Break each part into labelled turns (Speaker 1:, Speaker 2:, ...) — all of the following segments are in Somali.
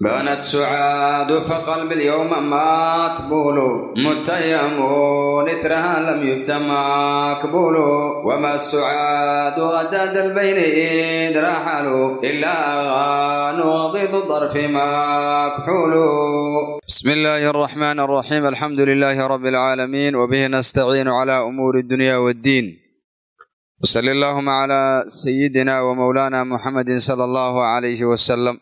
Speaker 1: بانت سعاد فقلب اليوم ماتبول متيم نترها لم يفت مقبول وما السعاد غداد البين إذ رحلوا إلا أغان وضيض الظرف مكحول بسم الله الرحمن الرحيم الحمد لله رب العالمين وبه نستعين على أمور الدنيا والدين وصل اللهم على سيدنا ومولانا محمد صلى الله عليه وسلم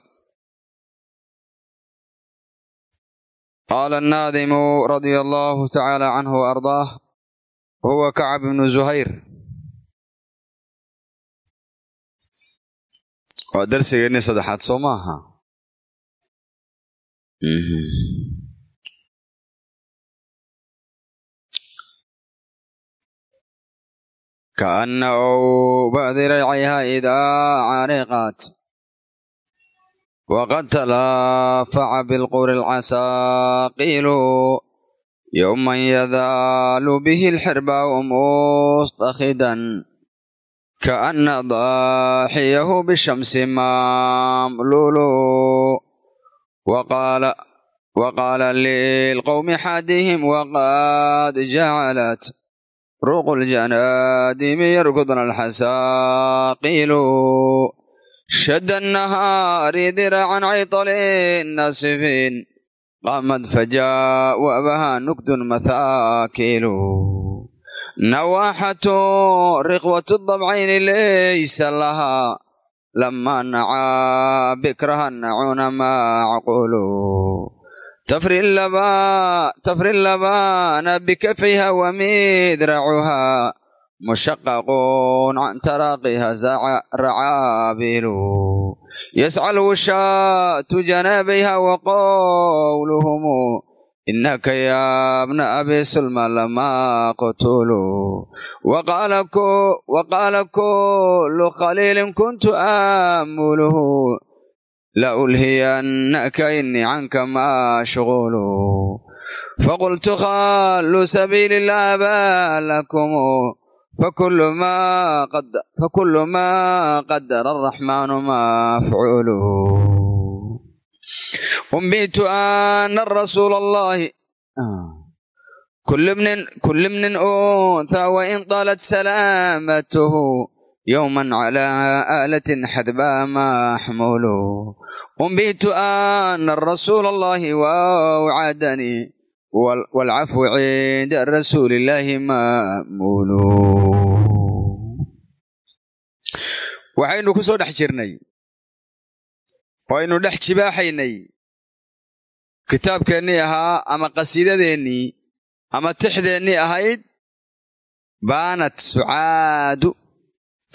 Speaker 1: qaala annaadimu radia allaahu tacaala canhu wa ardaah huwa kacab ibnu zuhayr waa darsigeennii saddexaad soo maaha. Kaanna ou ba'di idaa caariqaat وقد تلافع بالقور العساقيل يوما يذال به الحرباء مستخدا كأن ضاحيه بالشمس مملول وقال وقال للقوم حادهم وقد جعلت روق الجنادم يركضن الحساقيل شد النهار ذراعا عيطل الناسفين قامت فجاء وأبها نكد مثاكيل نواحة رقوة الضبعين ليس لها لما نعى بكرها النعون معقول تفري اللبان تفري اللبان بكفيها ومذرعها mushaqaq can taraaqiha racaabilu yascal wushaatu janaabayha wa qowluhum inaka ya bna abi sulma lama qutulu waqaala kullu khaliilin kuntu aamuluhu la ulhiyannaka inii canka ma shuqulu faqultu khaalu sabiili la abaa lakum fakulu maa qadara araxmaanu mafcuuluhu umbitu ana rasuula allahi kul bnin untha wain talat salaamatuhu yowman calaa aalatin xadbaa maxmuulu umbitu ana rasuula allahi wawcadanii waalcafwu cinda rasuuli illaahi mamuulu waxaynu ku soo dhex jirnay. Waynu dhex jibaaxaynay. Kitaabkeennii ahaa ama qasiidadeennii ama tixdeennii ahayd baanat sucaadu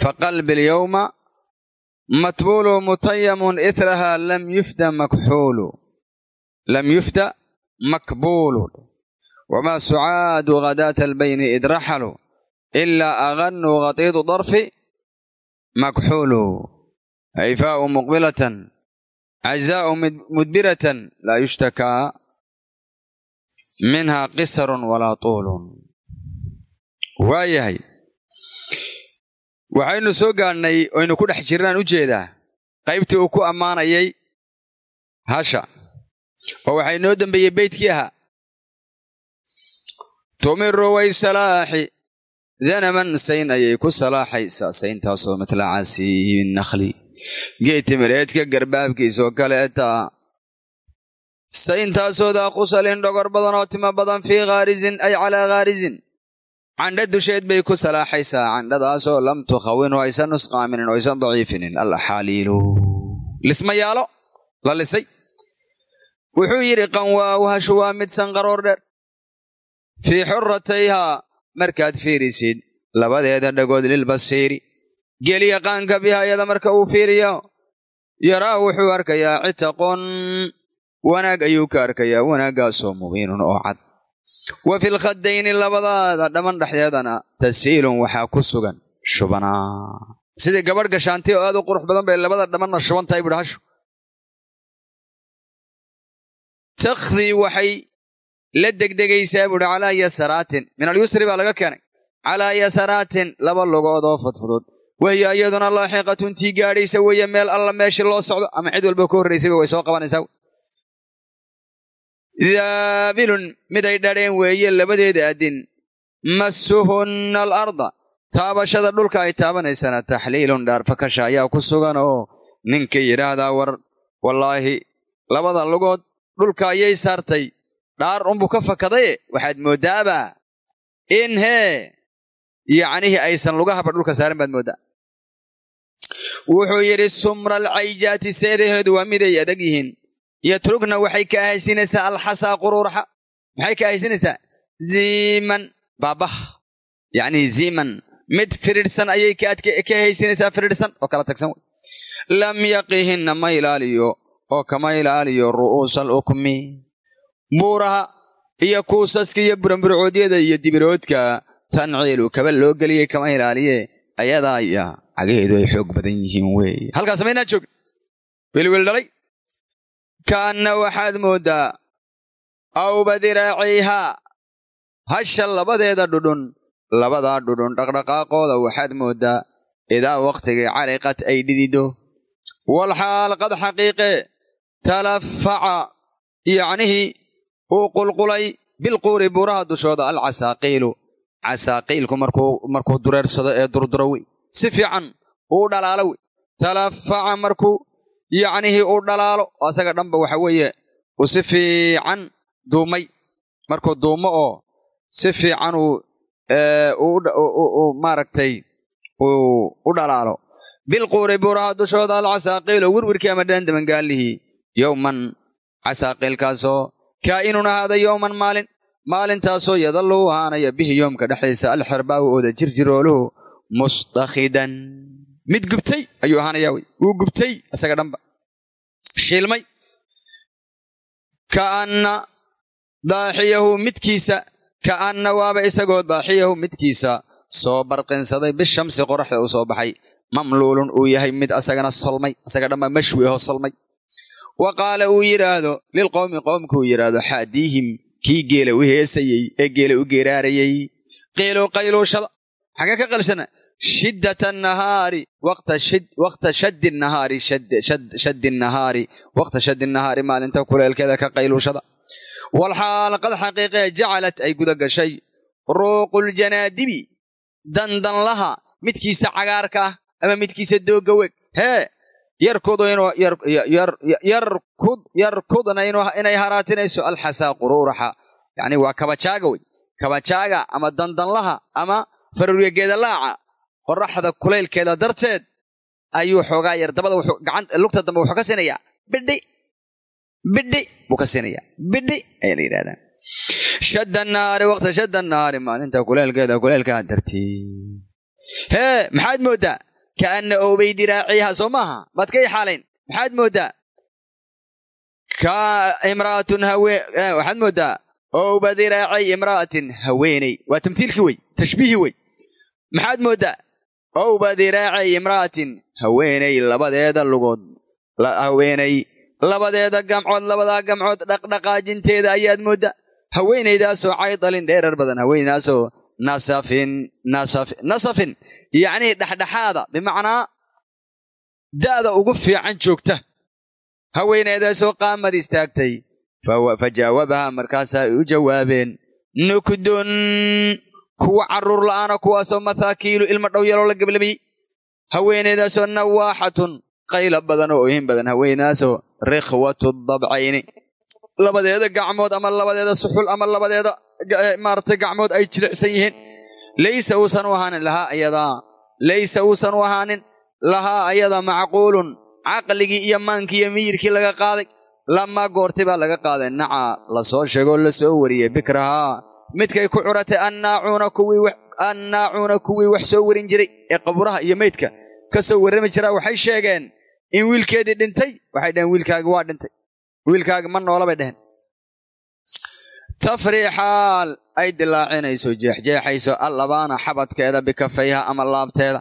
Speaker 1: faqalbi alyawma matbuulu mutayamun ithraha lam yufda makxuulu lam yufda makbuulu. Wamaa sucaadu ghadaata albayni id raxalu ilaa agannuu khatiidu darfi makxuulu hayfaau muqbilatan cajzaau mudbiratan laa yushtakaa minha qisarun walaa tuulun waayahay waxaynu soo gaadhnay oynu ku dhex jirnaan u jeedaa qaybtii uu ku ammaanayay hasha oo waxaa inoo dembeeyey beydkii ahaa tumiru way salaaxi danaman sayn ayay ku salaaxaysaa sayntaasoo mitla casiibi nakhli. Geed timireedka garbaabkiisoo kaleeta sayntaasoo daa qusalin dhogor badan oo timo badan fii khaarisin ay calaa khaarisin candha dusheed bay ku salaaxaysaa candhadaasoo lam tukhawinhu aysan nusqaaminin oo aysan daciifinin. Allaxaaliilu lismayaalo la lisay? Wuxuu yidhi qanwaaw hashu waa mid sanqaroor dheer. Fii xurratayhaa markaad fiirisid labadeeda dhagood lilbasiiri geelyaqaanka bihaayada marka uu fiiriyo yaraa wuxuu arkayaa citaqon wanaag ayuu ka arkayaa wanaaggaasoo mubiinun oo cad. Wa filkhadayni labadaada dhamman dhexdeedana tasiilun waxaa ku sugan shubanaa sidii gabadh gashaantay oo aad u qurux badan bay labada dhammanna shuban tahay buhi hashu. Takhdii waxay la degdegaysaa buuhi calaa yasaraatin. Min alyusri baa laga keenay. Calaa yasaraatin laba lugood oo fudfudud. Wahiyo iyaduna laaxiqatun tii gaadhaysa weeye meel alla meeshii loo socdo ama cid walba ka horraysayba way soo qabanaysaa. Daabilun miday dhadheen weeye labadeeda addin massuhunna alarda. Taabashada dhulka ay taabanaysana taxliilun dhaarfakasha ayaa ku sugan oo ninka yidhaahdaa war. Wallaahi labada lugood dhulka ayay saartay dhaar unbuu ka fakadaye waxaad mooddaaba in hee? Yacnihii aysan lugahaba dhulka saarin baad mooddaa wuxuu yidhi sumra alcayjaati seedaheedu waa miday adag yihiin. Yatrugna waxay ka ahaysinaysaa alxasaa quruuraxa. Maxay ka ahaysinaysaa ziiman baabah. Yacnii ziiman. Mid firidhsan ayay ka haysinaysaa firidhsan oo kala tagsan lam yaqihinna ma ilaaliyo oo kama ilaaliyo ru'uusal ukmi buuraha iyo kuusaska iyo buramburcoodyada iyo dibiroodka tanciilu kaba loo geliyey kama ilaaliye ayadaa ya cagaheedu ay xoog badan yihiin weeye halkaas maynaa joogin? Welwel dhalay. Kaanna waxaad mooddaa awba diraaciihaa hasha labadeeda dhudhun labadaa dhudhun dhaqdhaqaaqooda waxaad mooddaa idaa wakhtigii cariqad ay dhidido. Walxaal qad xaqiiqe talafaca yacnihii uu qulqulay bilquuri buuraha dushooda alcasaaqiilu. Casaaqiilku markuu dureersado ee durduro wey si fiican uu dhalaalo wey talafaca markuu yacnihii uu dhalaalo asaga dhanba waxa weeye uu si fiican duumay. Markuu duumo oo si fiican uu maaragtay u dhalaalo. Bilquuri buuraha dushooda alcasaaqiilo wirwirkii ama dhandamangaalihii yowman casaaqiilkaasoo kaa'inun ahaada yowman maalin maalintaasoo yadallu u ahaanaya bihi yoomka dhexdiisa alxirbaawu ooda jirjirooluhu mustakhidan mid gubtay ayuu ahaanayaa wey. Wuu gubtay isaga dhanba. Shiilmay. Ka'anna daaxiyahu midkiisa ka'anna waaba isagoo daaxiyahu midkiisa soo barqinsaday. Bishamsi qoraxda uu soo baxay. Mamluulun uu yahay mid asagana solmay. Asaga dhanba mashwi ahoo solmay wa qaala uu yidhaahdo lilqowmi qowmka uu yidhaahdo xaadiihim kii geela u heesayey ee geela u geeraarayey. Qiiluu qayluushada xagee ka qalshana? Shiddata nahaari waqta shaddi nahaari shaddi nahaari waqta shaddi nahaari maalinta kuleelkeeda ka qayluushada walxaal qad xaqiiqee jacalat ay guda gashay. Ruuquljanaadibi dandanlaha midkiisa cagaarka ah ama midkiisa doogga weg. Hee yarkudna inay haraatinayso alxasaa quruuraxa yacni waa kabajaaga wey. Kabajaaga ama dandanlaha ama farurya geedalaaca qoraxda kulaylkeeda darteed ayuu xoogaa yar. Dabada lugta dambe wuxuu ka siinayaa. Bidhi bidhi buu ka siinayaa. Bidhi ayaa la yidhahdaa shadda nahaari waqta shadda nahaari maalinta kulaylkeeda kulaylkaa dartii. Hee maxaad mooddaa kaanna owbay diraaciiha soo maaha. Maad ka ixaalayn. Maxaad mooddaa ka imra'atun haween waxaad mooddaa owba diraacay imra'atin haweeney. Waa tamthiilkii wey. Tashbiihi wey. Maxaad mooddaa owba diraacay imra'atin haweeney labadeeda lugood. Haweeney labadeeda gamcood labadaa gamcood dhaqdhaqaajinteeda ayaad mooddaa haweenaydaasoo caydalin dheerar badan haweenaasoo nasafin nasafin yacnii dhexdhexaada bimacnaa da'da ugu fiican joogta. Haweenaydaasoo qaamad istaagtay. Fa jaawabaha markaasaa ay u jawaabeen nukdun kuwa carruur la'aana kuwaasoo mathaakiilu ilma dhow yaloo la geblamiyey haweenaydaasoo nawaaxatun qayla badan oo ohin badan. Haweenaasoo rikhwatu dabcayni labadeeda gacmood ama labadeeda suxul ama labadeeda maaragtay gacmood ay jilicsan yihiin. Laysa uusan u ahaanin lahaa ayadaa laysa uusan u ahaanin lahaa ayada macquulun. Caqligii iyo maankii iyo miyirkii laga qaaday lamaa goorti baa laga qaaday. Naca la soo sheegoo la soo wariyey bikrahaa midkay ku curatay annaacuuna kuwii wax soo warin jiray ee qaburaha iyo meydka ka soo warrami jiraa waxay sheegeen in wiilkeedii dhintay waxay dhaheen wiilkaagi waa dhintay wiilkaagi ma noola bay dheheen. Tafriixaal ay dilaacinayso jeexjeexayso allabaana xabadkeeda bikafayha ama laabteeda.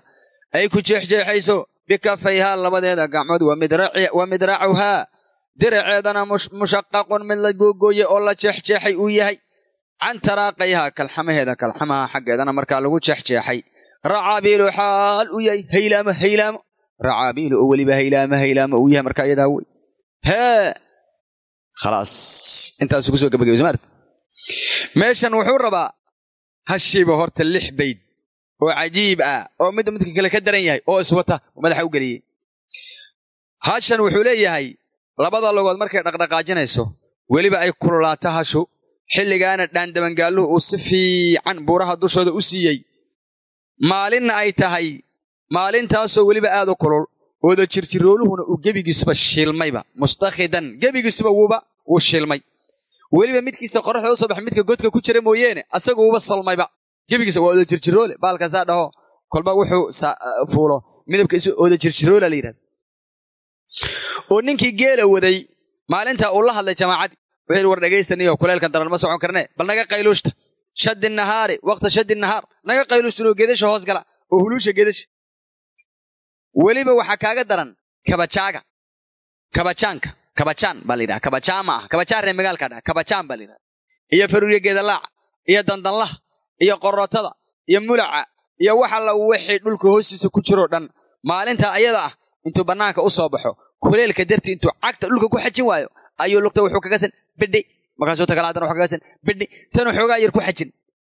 Speaker 1: Ay ku jeexjeexayso bikafayhaa labadeeda gacmood wa midraacuhaa diraceedana mushaqaqun mid la googooye oo la jeexjeexay uu yahay. Can taraaqayhaa kalxamaheeda kalxamaha xaggeedana markaa lagu jeexjeexay. Racaabiilu xaal uu yahay haylaamo haylaamo. Racaabiilu oo weliba haylaamo haylaamo uu yahay markaa iyadaa wey. Hee khalaas intaasu ku soo gabagabay somaart meeshan wuxuu rabaa hashiiba horta lix bayd oo cajiib ah oo midba midka kale ka daran yahay oo iswata madaxa u geliyey hashan wuxuu leeyahay labada logood markay dhaqdhaqaajinayso weliba ay kululaato hashu xilligaana dhaandabangaalluhu uu si fiican buuraha dushooda u siiyey maalinna ay tahay maalintaasoo weliba aad u kulul ooda jirjirooluhuna uu gebigiisuba shiilmayba mustakhidan gebigiisuba wuuba wuu shiilmay weliba midkiisa qoraxda u soo baxay midka godka ku jira mooyeene asagu wuuba solmayba gebigiisa waa ooda jirjiroole baalkaasaa dhaho kolba wuxuu fuulo. Midabka isu ooda jirjiroola la yidhahda oo ninkii geela waday maalintaa uu la hadlay jamaacadii wuxuu war dhegaystaniyo kuleelkan daran ma socon karnee bal naga qayluushta. Shaddi nahaari waqta shaddi nahaar naga qayluushtanoo geedasha hoos gala oo huluusha geedasha weliba waxaa kaaga daran kabajaaga kabajaanka kabajaan baa la yidhaha. Kabajaan ma ah kabajaan ree magaalka dhaha kabajaan baa la yidhaha. Iyo faruurya geedalaaca iyo dandanlaha iyo qorootada iyo mulaca iyo wax alla wixii dhulka hoostiisa ku jiroo dhan maalinta ayada ah intuu bannaanka u soo baxo kuleelka dartii intuu cagta dhulka ku xajin waayo ayuu lugta wuxuu kaga san bidhi markaasuu tagala haddana wuxuu kaga san bidhi tan xoogaa yar ku xajin.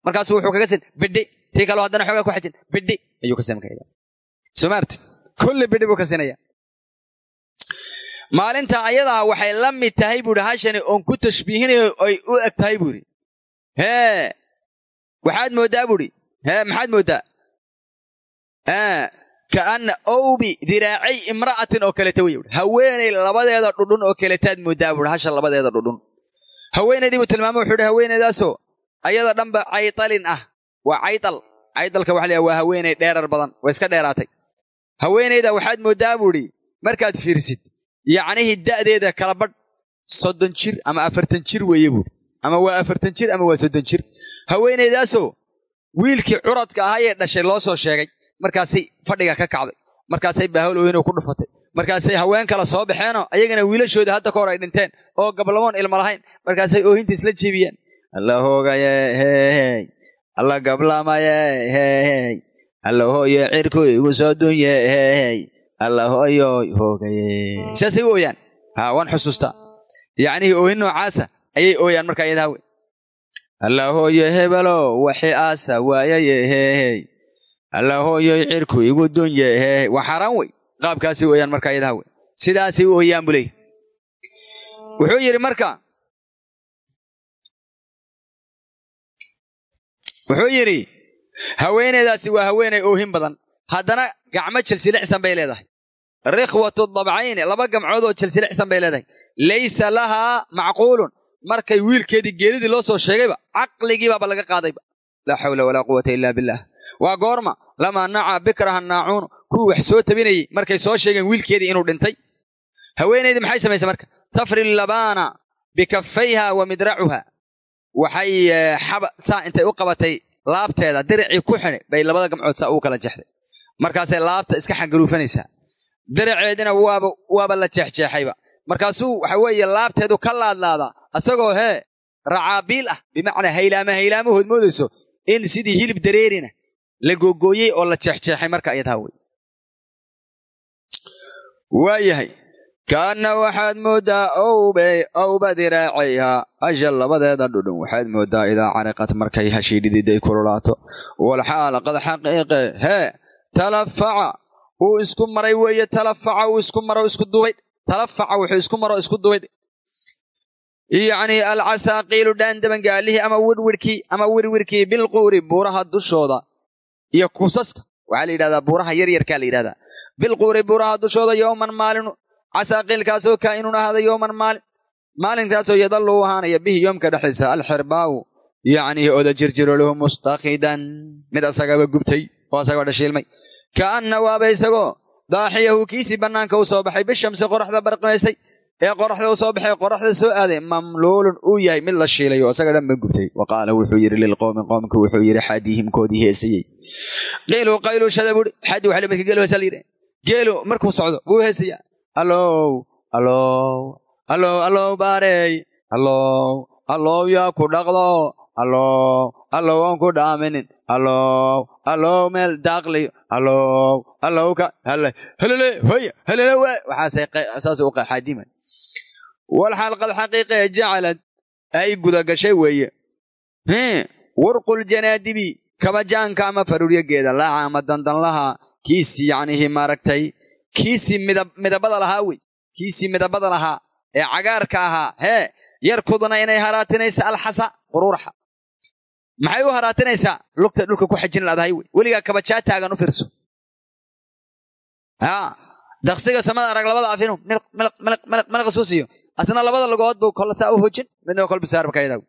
Speaker 1: Markaasuu wuxuu kaga san bidhi tii kaloo haddana xoogaa ku xajin bidhi ayuu ka samkaya soo maartid kulli bidhi buu ka sinaya maalinta ayadaa waxay la mid tahay buuhi hashani oon ku tashbiihinayo ay u eg tahay buuhi hee waxaad mooddaa buuhi hee maxaad mooddaa kaana owbi diraacay imra'atin oo kaleta wey buhi haweenay labadeeda dhudhun oo kaletaad mooddaa buuhi hasha labadeeda dhudhun. Haweenaydii buu tilmaamay wuxuu hi haweenaydaasoo ayada dhanba caytalin ah. Waa caytal. Caytalka waxa la waa haweenay dheerar badan way iska dheeraatay haweenayda waxaad mooddaa buuhi markaad fiirsid yacnihii da'deeda kala badh soddon jir ama afartan jir weeye buuhi ama waa afartan jir ama waa soddon jir. Haweenaydaasoo wiilkii curadka ahaayee dhashay loo soo sheegay markaasay fadhiga ka kacday markaasay baaholoweynoo ku dhufatay markaasay haween kale soo baxeenoo ayagana wiilashooda hadda ka hor ay dhinteen oo gablamoon ilma lahayn markaasay oohinta isla jeebiyeen. Alla hoogaye heehey alla gablamaye heehey alla hooye cirku igu soo dunye heehey alla hooyoy hoogaye. Sidaasay u ooyaan. Ha waan xusuustaa yacnihii oohin noocaasa. Ayay ooyaan markaa iyadaha wey. Alla hooye hebelo waxi aasa waayaye heehey alla hooyoy cirku igu dunye heehey waa xaaraan wey. Qaabkaasay ooyaan markaa iyadaha wey. Sidaasay u ooyaan buu leeyahy wuxuu yidhi marka wuxuu yidhi haweenaydaasi waa haweenay oohin badan. Haddana gacmo jilsilicsan bay leedahay. Rikhwatu dabcayni laba gamcood oo jilsilicsan bay leedahay. Laysa lahaa macquulun. Markay wiilkeedii geeridii loo soo sheegayba caqligiibaaba laga qaadayba laa xawla walaa quwata ila billaah. Waa goorma lamaa naca bikraha naacuunu kuwii wax soo tabinayey markay soo sheegeen wiilkeedii inuu dhintay. Haweenaydii maxay samaysay marka? Tafri labaana bikafayha wa midracuha waxay xaba saa intay u qabatay laabteeda diricii ku xidhay bay labada gamcood saa ugu kala jexday markaasay laabta iska xangaruufanaysaa diraceedina waaba waaba la jeexjeexayba. Markaasuu waxa weeye laabteedu ka laadlaadaa asagoo hee racaabiil ah bimacnaa haylaama haylaamahood moodayso in sidii hilib dareerina la googooyey oo la jeexjeexay marka iyadaha wey waayahay kaanna waxaad mooddaa owbe owba diraacayha hasha labadeeda dhudhun waxaad mooddaa idaa cariqad markay hashii dhididay kululaato. Walxaala qad xaqiiqe hee talafaca. Uu isku maray weeye talafaca uu isku maro isku dubay talafaca wuxuu isku maro isku dubay yacnii alcasaaqiilu dhaandabangaalihii ama wirwirkii ama wirwirkii bilquuri buuraha dushooda iyo kuusaska waxaa la yidhahdaa buuraha yaryarkaa la yidhahdaa. Bilquuri buuraha dushooda yowman maalin casaaqiilkaasoo kaa'inun ahaada yowman maalin maalinkaasoo yadallu u ahaanaya bihi yoomka dhexdiisa alxirbaawu yacnii oda jirjirooluhu mustakhidan mid asagaba gubtay oo asagaba dhashiilmay. Ka'anna waaba isagoo daaxiyahu kiisii bannaanka u soo baxay bishamsi qoraxda barqimaysay ee qoraxda u soo baxay qoraxda soo aaday mamluulun uu yahay mid la shiilay oo isaga dhan ba gubtay. Wa qaala wuxuu yidhi lilqowmi qoomka wuxuu yidhi xadihimkoodii heesayey. Qiiluu qayluu shada buuri xadi waxa midka geelu heesa la yidhi. Geelu markuu socdo buu heesayaa allow allow allow allow baarey allow allow yaa ku dhaqdo allow allow aan ku dhaaminin allow allow meel daaqliyo allow allow ka hele helele hoya helele waa waxaasay saasay u xaadimay walxaal qad xaqiiqee jacalad ay gudagashay weeye. Wurquljanaadibi kabajaanka ama faruuryageeda laaca ama dandanlaha kiisii yacnihi maaragtay kiisii midabada lahaa wey. Kiisii midabada lahaa. Ee cagaarka ahaa. Hee yarkudna inay haraatinaysa alxasa quruuraxa maxay u haraatinaysaa? Lugta dhulka ku xajin laadahay wey. Weligaa kabajaa taagan u fiirso. Daksiga samada arag labada afinu milqasuusiyo asna labada lugood buu kolsaa u hojin midna kol bisaarbakaydaa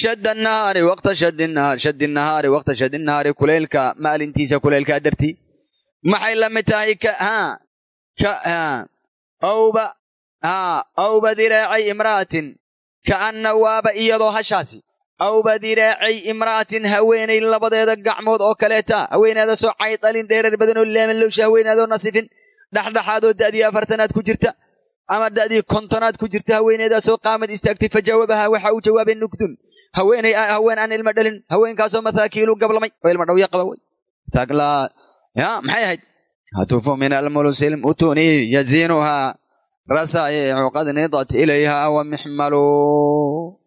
Speaker 1: shadda nahaari waqta shaddi nahaari waqta shaddi nahaari kuleylka maalintiisa kuleylkaa dartii maxay la mid tahay awba diraacay imra'atin. Ka'anna waaba iyadoo hashaasi. Awba diraacay imra'atin haweenay labadeeda gacmood oo kaleeta. Haweenaadaasoo caydalin dheerar badan oo laaman lowsha haweenaadoo nasifin. Dhexdhexaadoo da'dii afartanaad ku jirta. Ama da'dii kontonaad ku jirta haweeneedaasoo qaamad istaagtay fa jawaabaha waxa uu jawaabay nugdun. Haweenay haween aan ilma dhalin. Haweenkaasoo mathaakiilu gablamay. Oo ilma dhawya qaba wey ya maxay ahayd? Hatufu min almulusil mutuni yaziinuhaa rasaayicu qad nidat ilayha wa mixmalu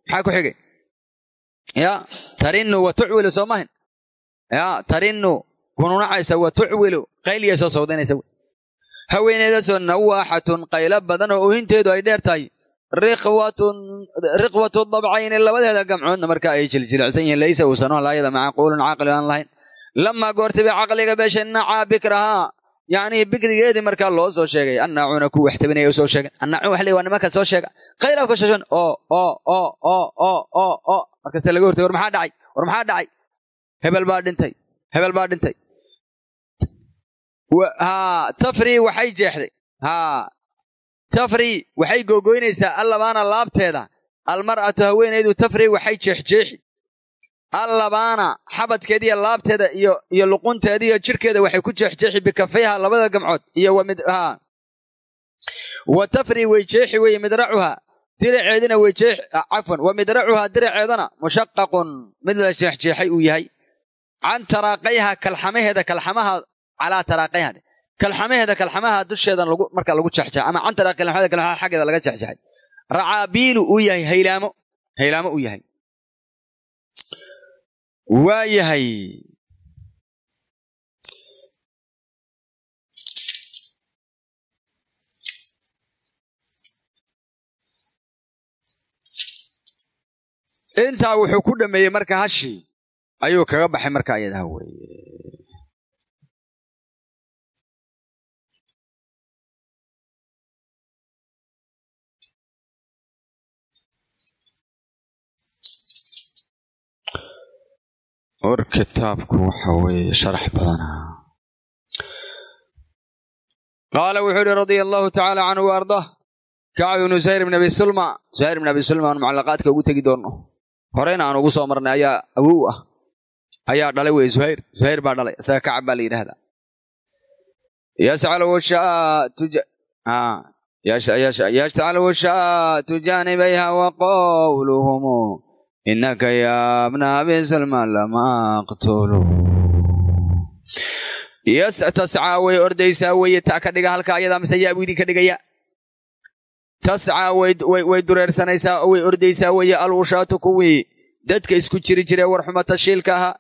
Speaker 1: maxaa ku xigay ya tarinu wa tucwilu soo mahin. Ya tarinu kununacaysa wa tucwilu qayliya soo sawdaynaysa. Wey haweeneedaasoo nawaaxatun qaylo badan oo oohinteedu ay dheer tahay. Riqwatu dabcayni labadeeda gamcoodna marka ay jiljilicsan yihiin laysa uusan laayada macquulun caqli aan lahayn lamaa goortiba caqliga beeshay nacaa bikrahaa yacnii bikrigeedii markaa loo soo sheegay annaacuna ku waxtabinaya u soo sheegay annaacu wax le waa nimanka soo sheega qayla ka shashan oo oo oo oo oo oo oo markaase laga hortay war maxaa dhacay war maxaa dhacay hebel baa dhintay hebel baa dhintay haa tafrii waxay jeexday haa tafrii waxay googoynaysaa allabaana laabteeda almar'atu haweenaydu tafrii waxay jeexjeexi allabaana xabadkeediiyo laabteeda iyo luqunteeda iyo jirhkeeda waxay ku jeexjeexi bikafayha labada gamcood iyo wa tafrii way jeexi weye midracuha. Diraceedina way jeex cafwan. Wa midracuhaa diraceedana mushaqaqun. Mid la jeexjeexay uu yahay. Can taraaqayha kalxamaheeda kalxamaha calaa taraaqayha. Kalxamaheeda kalxamaha dusheeda marka lagu jexjexa ama can taraaqi kalxamada kalxamaha xaggeeda laga jexjexay racaabiilu uu yahay haylaamo. Haylaamo uu yahay waa yahay intaa wuxuu ku dhameeyey marka hashii ayuu kaga baxay marka ayadaha weeye war kitaabku waxa weeye sharax badanaa. Qaala wuxuu ihi radia allahu tacaala canhu wa ardah kacab ibnu suhayr ibn abi sulma. Suhayr ibn abi sulma aan mucallaqaadka ugu tegi doonno. Horeyna aan ugu soo marnay ayaa awow ah. Ayaa dhalay weye suhayr suhayr baa dhalay. Isaga kacab baa la yidhaahdaa. Yashtacalu shaatu jaanibayha wa qowluhumu inaka ya bna abi salma lama aqtulu. Tascaa way ordaysaa weye taa ka dhiga halka ayadaa mise yaa buu idinka dhigaya tascaa way dureersanaysaa oo way ordaysaa weye alwushaatu kuwii dadka isku jiri jiree warxuma tashiilka ahaa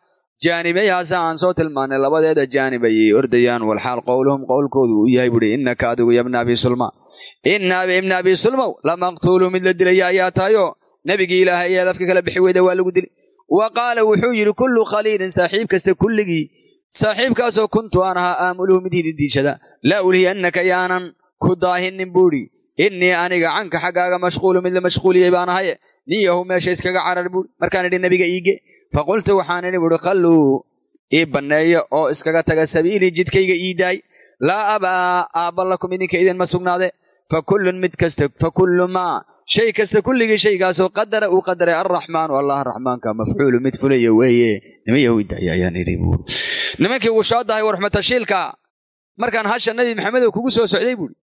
Speaker 1: jaanibayhaasa aan soo tilmaanay labadeeda jaanib ayay ordayaan walxaal qowluhum qowlkoodu uu yahay buuhi innaka adigu ya bna abi sulma. Ina ibna abi sulmow lamaqtuulu mid la dilaya ayaa tahayoo nebigii ilaahay ayaad afka kala bixi weyda waa lagu dili wa qaala wuxuu yidhi kullu khaliilin saaxiib kasta kulligii saaxiibkaasoo kuntu aan ahaa aamuluhu mid hididiishada laa ulhiyannaka yaanan ku daahinin buudhi innii aniga canka xaggaaga mashquulu mid la mashquuliyey baan ahaye niyahu meesha iskaga carar buuri markaan idhi nebiga iige faqultu waxaan idhi buuhi khalluu ii banneeyo oo iskaga taga sabiilii jidkayga ii daay. Laa abaa aabba lakum idinka idinma sugnaade. Fa kullun mid kasta fa kullu maa shay kasta kulligii shaygaasoo qadara uu qadaray alraxmaanu allah raxmaanka mafcuulu mid fulaya weeye nimankii wushaadahay warxmatashiilka markaan hasha nabi maxamedow kugu soo socday buuri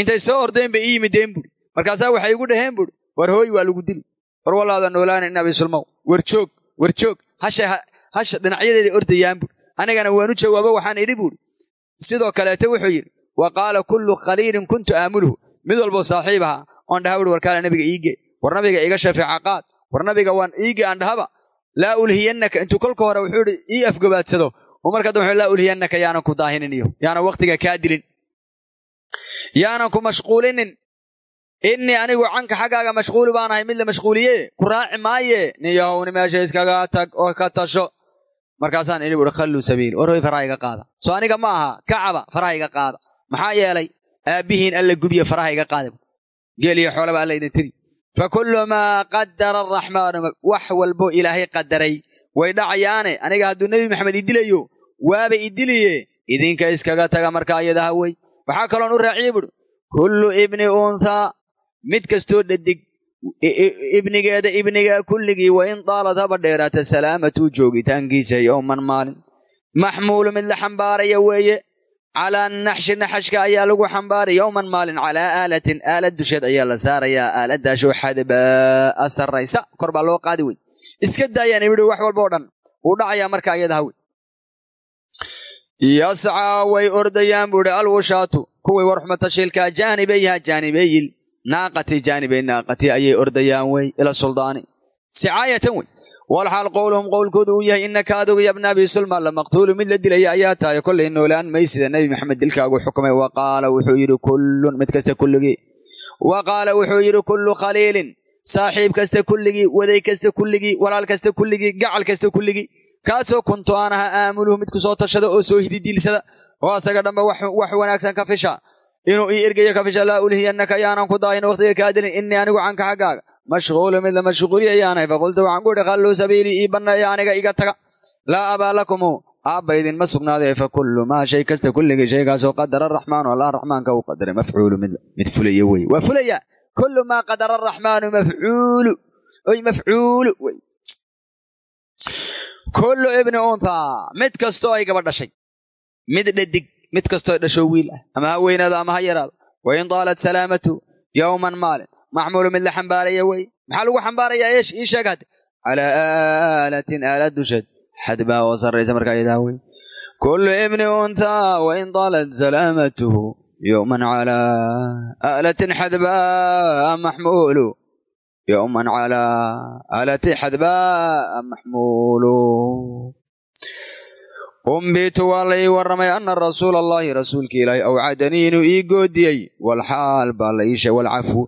Speaker 1: intay soo ordeen bay ii yimideen buuri markaasaa waxay igu dhaheen buuri war hooy waa lagu dili war wallaada noolaana in abi sulmow war joog war joog hasha dhinacyadeeda ordayaan buuri anigana waanu jawaabo waxaan idhi buuri sidoo kaleete wuxuu yidhi wa qaala kullu khaliilin kuntu aamuluhu mid walboo saaxiib aha oon dhaha uri warkaale nabiga iige. War nabiga iga shafeeca qaad war nabiga waan iige aan dhahaba. Laa ulhiyannaka intuu kolka hore wuxuu idhi ii afgobaadsado oo marka dambe laa ulhiyannaka yaanan ku daahinin yaanan wakhtiga kaa dilin. Yaanan ku mashquulinin. Innii anigu canka xaggaaga mashquuli baanahay mid la mashquuliye ku raaci maaye nin yahowni meesha iskaga tag oo ka tasho. Markaasaan idhi buhi khalluu sabiil warhoy faraha iga qaada. Soo aniga ma aha kacaba faraha iga qaada. Maxaa yeelay aabbihiin alla gubye faraha iga qaada geel iyo xoolaba alla idin tiri. Fa kullu maa qadara araxmaanu wax walbo ilaahay qadaray way dhacayaane aniga hadduu nebi maxamed idilayo waaba idiliye idinka iskaga taga marka ayadaha wey. Waxaa kaloon u raaciye buhi kullu ibni unthaa mid kastoo dhadig ibnigeeda ibniga kulligii wa in daalad haba dheeraata salaamatuu joogitaankiisa yowman maalin. Maxmuulu mid la xambaaraya weeye calaa naxshi naxashka ayaa lagu xambaaraya yowman maalin calaa aalatin aalad dusheed ayaa la saarayaa aaladaashoo xadbaa sarraysa. Kor baa loo qaadi wey iska daayaan ibidhi wax walba o dhan. Wuu dhacayaa marka ayadaha wey yascaa way ordayaan buuhi alwushaatu. Kuwii warxuma tashiilkaa jaanibayha jaanibayil naaqati jaanibay naaqati ayay ordayaan wey ila suldaani. Sicaayatan wey walxaal qowluhum qowlkoodu uu yahay innaka adugu yabna abi sulma la maqtuulu mid la dilaya ayaa tahay kollay noolaan maysida nebi maxamed dilkaagu xukumay wa qaala wuxuu yidhi kullun mid kasta kulligii wa qaala wuxuu yidhi kullu khaliilin saaxiib kasta kulligii waday kasta kulligii walaal kasta kulligii gacal kasta kulligii kaasoo kuntu aan aamuluhu mid ku soo tashada oo soo hididiilsada oo asaga dhanba wax wanaagsan ka fisha inuu ii ergayo ka fisha laa ulhiyannaka yaanan ku daahin wakhtiga kaa dilin innii anigu canka xaggaaga mashquulu mid la mashquuliya yaanahay faqultu waxaan ku idhi khalluu sabiilii ii banneeya aniga iga taga laa abaa lakumu aabba idinma sugnaadee fa kullu maa shay kasta kulligii shaygaasoo qadara araxmaanu allah raxmaanka uu qadaray mafcuulu mid fulaya weye waa fulaya kullu maa qadara araxmaanu mafcuulu oy mafcuulu wey kullu ibni unthaa mid kastoo ay gaba dhashay mid dhadig mid kastoo dhasho wiil ah ama ha weynaado ama ha yaraado wain daalat salaamatu yowman maalin maxmuulu mid la xambaaraya wey. Maxaa lagu xambaarayaa eesh ii sheeg hadde calaa aalatin aalad dusheed xadbaa oo sarraysa markaa iyadaa wey. Kullu ibni unthaa wain daalat salaamatuhu yowman calaa aalatin xadbaa maxmuulu yowman calaa aalati xadbaa maxmuulu umbitu waa la ii warramay anna rasuula allaahi rasuulka ilaahay awcadanii inuu ii goodiyey. Walxaal baa la iishay walcafu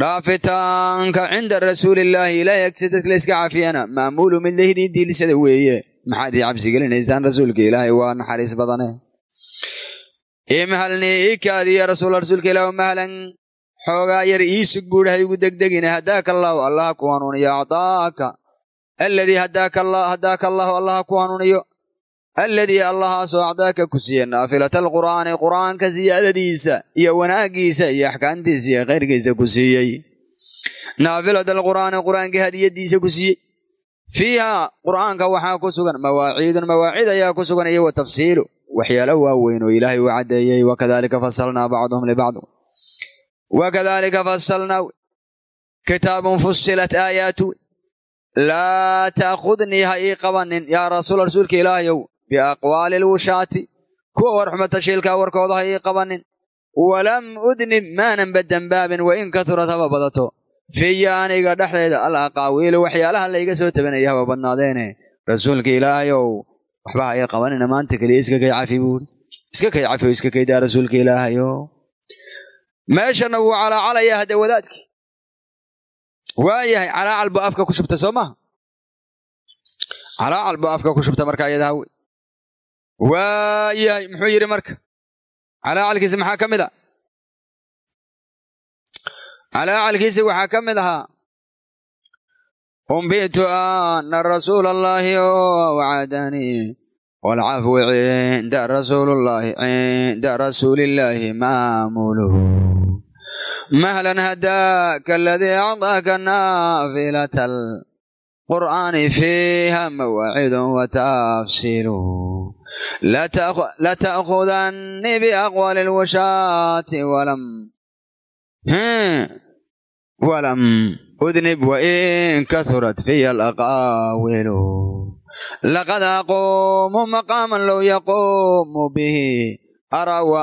Speaker 1: dhaafitaanka cinda rasuulillaahi ilaahay agtiisa dadka la iska cafiyana maamuulu mid lahidii diilisada weeye. Maxaad ii cabsi gelinaysaan rasuulka ilaahay waa naxariis badane. Imhalnii ii kaadiya rasuul rasuulka ilaah mahlan xoogaa yar ii sug buuhi ha igu degdegine. Haddaaka allaahu allaha ku hanuuniyo acdaaka. Alladii haddaaka allaahu allaha ku hanuuniyo alladii allahaasoo acdaaka ku siiye naafilata alqur'aani qur'aanka siyaadadiisa iyo wanaaggiisa iyo axkaamtiisa iyo khayrkiisa ku siiyey naafilata alqur'aani qur'aanka hadiyadiisa ku siiyey fiiha qur'aanka waxaa ku sugan mawaaciidun mawaacid ayaa ku sugan iyo wa tafsiilu waxyaalo waaweyn oo ilaahay uu caddeeyey wakadalika fasalnaa bacduhum libacd wakadalika fasalnaa kitaabun fusilat aayaatu laa ta'khudnii ha ii qabanin yaa rasuul rasuulka ilaahayow biaqwaali lwushaati kuwa warxuma tashiilkaa warkooda ha ii qabanin walam udnib maananba dembaabin wa in katurad haba badato fiya aniga dhexdeeda al aqaawiilu waxyaalaha layga soo tabanaya haba badnaadeene rasuulka ilaahayow waxba ha ii qabanina maanta keliya iska kay cafi buuri iska kay cafi oo iska kaydaa rasuulka ilaahayo meeshana wuu calaacalayaa hadde wadaadkii waayahay calaacal buu afka ku shubta soo maha calaacal buu afka ku shubta waayahay muxuu yidhi marka? Calaacalkiisi maxaa ka mid a calaacalkiisi waxaa ka mid ahaa umbitu ana rasuula allaahi wacadanii waalcafwu cinda rasuulillaahi cinda rasuulillaahi maamuluhu. Mahlan hadaaka aladii acdaaka naafilata alqur'aani fiiha mawaacidun watafsiilu lata'khudannii biaqwaali lwashaati walam walam udnib wain kahurat fiya alaqaawilu laqad aquumu maqaaman low yaquumu bihi araa wa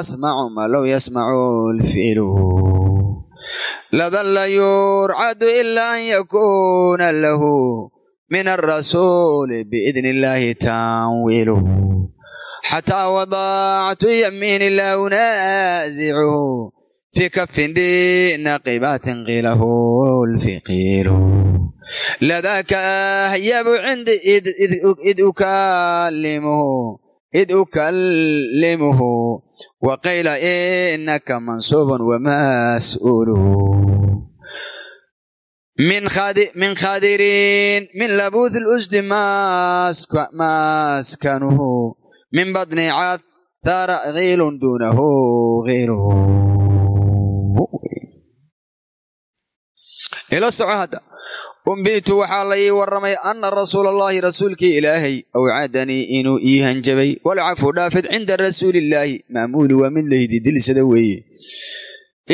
Speaker 1: asmacu ma low yasmacu lfiilu ladalla yurcadu ila an yakuuna lahu min alrasuuli biidni illaahi tanwiiluhu xataa wadaactu yamiini la unaasicuhu fi kafin dinaqibatin qiilahu lfiqiilu ladaaka ahyabu cindi id ukallimuhu id ukallimuhu waqayla inaka mansuubun wamas'uuluhu min khadiriin min labuuthi lusdi maskanuhu. Min badni cathara kiilun duunahu kiiluhu ila soco hadda umbitu waxaa la ii warramay anna rasuula allahi rasuulkii ilaahay awcadanii inuu ii hanjabay. Walcafu dhaafid cinda rasuulillaahi maamuuli waa mid laydi dilsada weeye.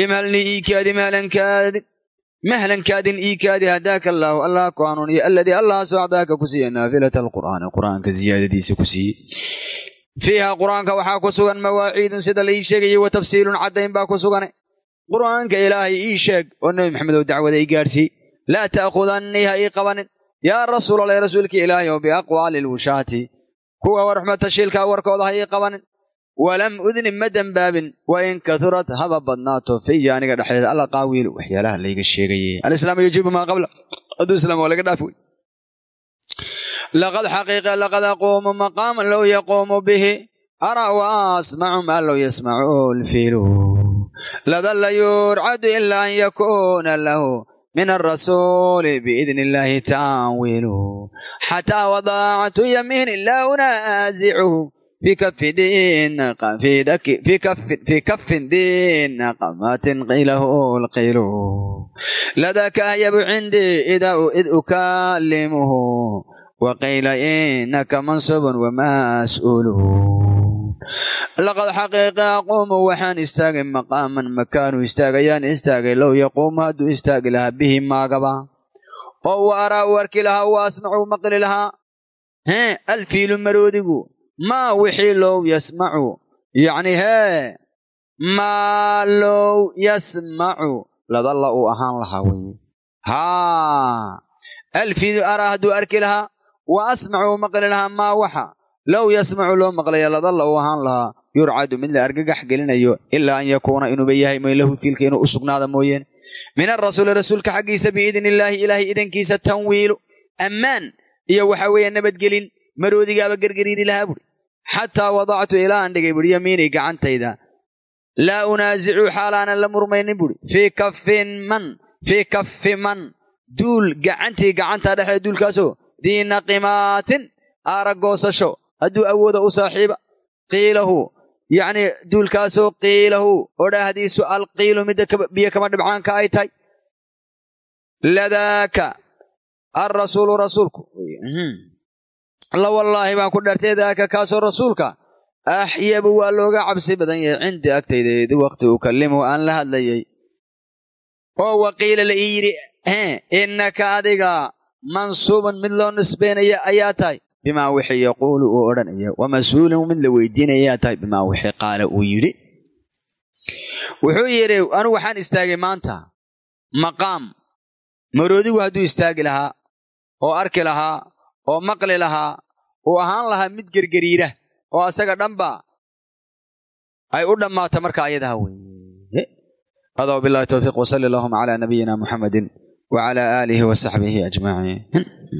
Speaker 1: Imhalni iikaadi mahlankaadin mahlankaadin iikaadi hadaaka allaahu allah ku hanuuniyo alladii allahaasoo acdaaka ku siiya naafilata alqur'aani qur'aanka siyaadadiisa ku siiye fiiha qur'aanka waxaa ku sugan mawaaciidun sida la ii sheegayay wa tafsiilun caddayn baa ku sugane qur'aanka ilaahay ii sheeg oo nebi maxamedow dacwada ii gaadhsii laa ta'khudannii ha ii qabanin. Yaa rasuulallah rasuulkii ilaahay oo biaqwaali lwushaati kuwa warxmata shiilkaa warkooda ha ii qabanin. Walam udnin ma dembaabin wa in kahurat haba badnaato fiya aniga dhexdeeda. Alla qaawiilu waxyaalaha layga sheegaye alislaamu yajibu maa qabla. Hadduu islaam waa laga dhaaf wey. Laqad xaqiiqa laqad aquumu maqaaman low yaquumu bihi. Araa wa asmacu maa low yasmacu lfiilu ladalla yurcadu ilaa an yakuuna lahu min alrasuuli biidni illaahi tanwiilu xataa wadaactu yamiini laa unaasicuhu fi kafin diina qamatin qiilahu lqiilu ladaaka ahyabu cindii id ukallimuhu waqiila inaka mansuubun wamas'uuluhu laqad xaqiiqa aquumu waxaan istaagay maqaaman makaanuu istaagayaan istaagay low yaquumu hadduu istaagi lahaa bihi maagaba oo wa araa u arki lahaa wa asmacu maqli lahaa hee alfiilu maroodigu maa wixii low yasmacu yacni hee maa low yasmacu ladalla uu ahaan lahaa weye haa alfiilu araa hadduu arki lahaa wa asmacu maqli lahaa maa waxa low yasmacu loo maqlaya ladalla uu ahaan lahaa yurcadu mid la argagax gelinayo ilaa an yakuuna inuuba yahay may lahu fiilka inuu u sugnaada mooyeene min alrasuuli rasuulka xaggiisa biidni illaahi ilaahay idankiisa tanwiilu ammaan iyo waxa weeye nabadgelin maroodigaaba gergariiri lahaa buuri xataa wadactu ilaa aan dhigay buuri yamiinii gacantayda. Laa unaasicu xaalaanan la murmaynin buuri fii kaffin man fii kaffi man. Duul gacantii gacantaa dhexee duulkaasoo diina qimaatin aara goosasho hadduu awooda u saaxiiba qiilahu yacnii duulkaasoo qiilahu odhaahdiisu alqiilu midda biyo kama dhibcaanka ay tahay. Ladaaka alrasuulu rasuulku. La wallaahi baan ku dhartay daaka kaasoo rasuulka axyabu waa looga cabsi badan yahay cindii agtayda id waqti ukallimuhu aan la hadlayay. Oo waqiila la ii yidhi innaka adiga mansuuban mid loo nisbaynaya ayaa tahay bimaa wixii yaquulu uu odhanaya wa mas'uulin mid la weydiinaya ayaa tahay bimaa wixii qaala uu yidhi. Wuxuu yidhi anugu waxaan istaagay maanta maqaam. Maroodigu hadduu istaagi lahaa oo arki lahaa oo maqli lahaa uu ahaan lahaa mid gergeriira oo asaga dhanba ay u dhammaata marka ayadaha weye adaa bilahi towfiiq wsali allahuma calaa nabiyina muxamedin wcala aalihi wa saxbihi ajmaciin